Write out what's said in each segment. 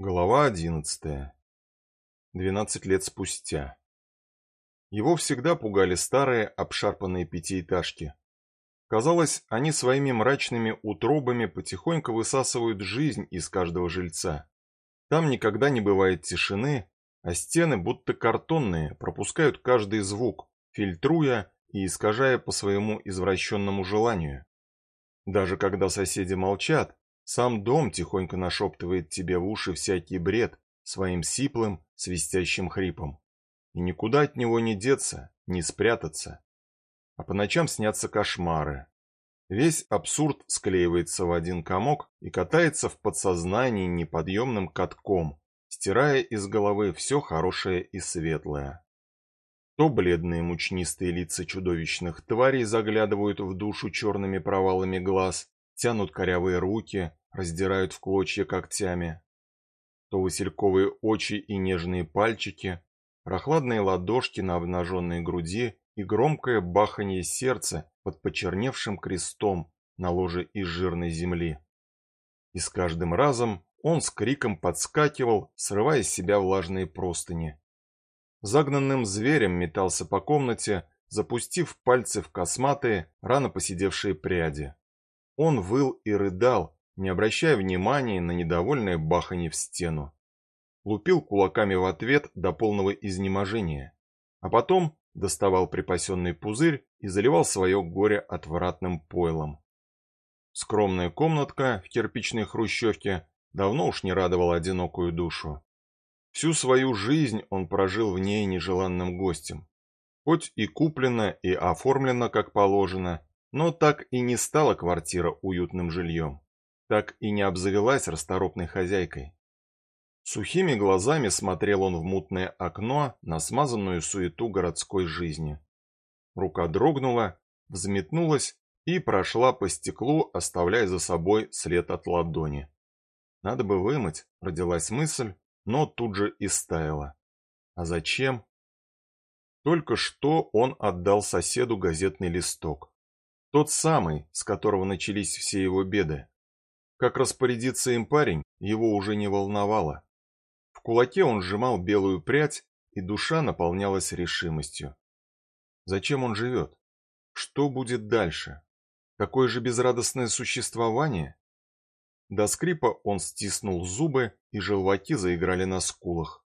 Глава одиннадцатая. Двенадцать лет спустя. Его всегда пугали старые обшарпанные пятиэтажки. Казалось, они своими мрачными утробами потихоньку высасывают жизнь из каждого жильца. Там никогда не бывает тишины, а стены, будто картонные, пропускают каждый звук, фильтруя и искажая по своему извращенному желанию. Даже когда соседи молчат, сам дом тихонько нашептывает тебе в уши всякий бред своим сиплым, свистящим хрипом. И никуда от него не деться, не спрятаться. А по ночам снятся кошмары. Весь абсурд склеивается в один комок и катается в подсознании неподъемным катком, стирая из головы все хорошее и светлое. То бледные мучнистые лица чудовищных тварей заглядывают в душу черными провалами глаз, тянут корявые руки, раздирают в клочья когтями. То васильковые очи и нежные пальчики, прохладные ладошки на обнаженной груди и громкое баханье сердца под почерневшим крестом на ложе из жирной земли. И с каждым разом он с криком подскакивал, срывая с себя влажные простыни. Загнанным зверем метался по комнате, запустив пальцы в косматые, рано поседевшие пряди. Он выл и рыдал, не обращая внимания на недовольное баханье в стену. Лупил кулаками в ответ до полного изнеможения, а потом доставал припасенный пузырь и заливал свое горе отвратным пойлом. Скромная комнатка в кирпичной хрущевке давно уж не радовала одинокую душу. Всю свою жизнь он прожил в ней нежеланным гостем. Хоть и куплено, и оформлено как положено, но так и не стала квартира уютным жильем. Так и не обзавелась расторопной хозяйкой. Сухими глазами смотрел он в мутное окно на смазанную суету городской жизни. Рука дрогнула, взметнулась и прошла по стеклу, оставляя за собой след от ладони. Надо бы вымыть, родилась мысль, но тут же и стаяла. А зачем? Только что он отдал соседу газетный листок. Тот самый, с которого начались все его беды. Как распорядится им парень, его уже не волновало. В кулаке он сжимал белую прядь, и душа наполнялась решимостью. Зачем он живет? Что будет дальше? Такое же безрадостное существование? До скрипа он стиснул зубы, и желваки заиграли на скулах.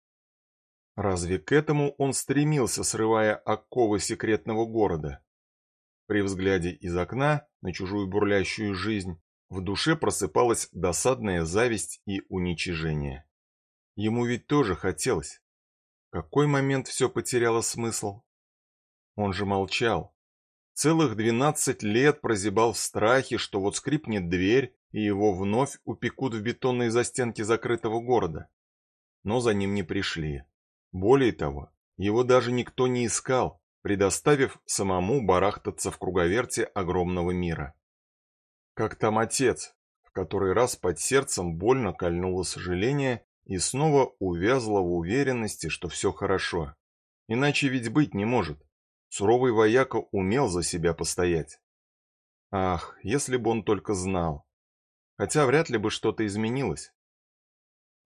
Разве к этому он стремился, срывая оковы секретного города? При взгляде из окна на чужую бурлящую жизнь в душе просыпалась досадная зависть и уничижение. Ему ведь тоже хотелось. В какой момент все потеряло смысл? Он же молчал. Целых двенадцать лет прозябал в страхе, что вот скрипнет дверь, и его вновь упекут в бетонные застенки закрытого города. Но за ним не пришли. Более того, его даже никто не искал, предоставив самому барахтаться в круговерте огромного мира. Как там отец, в который раз под сердцем больно кольнуло сожаление и снова увязло в уверенности, что все хорошо. Иначе ведь быть не может. Суровый вояка умел за себя постоять. Ах, если бы он только знал. Хотя вряд ли бы что-то изменилось.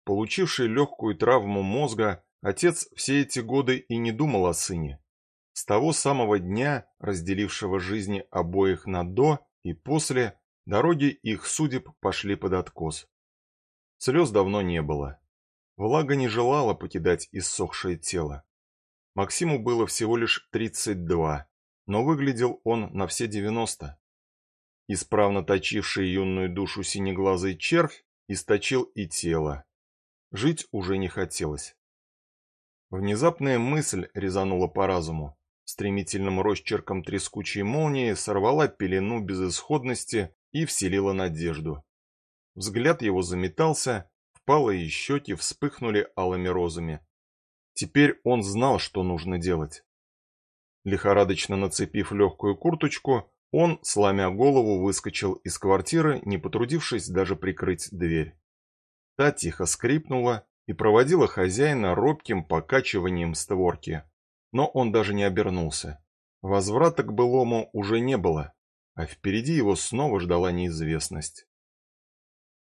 Получивший легкую травму мозга, отец все эти годы и не думал о сыне. С того самого дня, разделившего жизни обоих на «до» и «после», дороги их судеб пошли под откос. Слез давно не было. Влага не желала покидать иссохшее тело. Максиму было всего лишь 32, но выглядел он на все 90. Исправно точивший юную душу синеглазый червь источил и тело. Жить уже не хотелось. Внезапная мысль резанула по разуму стремительным росчерком трескучей молнии сорвала пелену безысходности и вселила надежду. Взгляд его заметался, впалые щеки вспыхнули алыми розами. Теперь он знал, что нужно делать. Лихорадочно нацепив легкую курточку, он, сломя голову, выскочил из квартиры, не потрудившись даже прикрыть дверь. Та тихо скрипнула и проводила хозяина робким покачиванием створки но он даже не обернулся. Возврата к былому уже не было, а впереди его снова ждала неизвестность.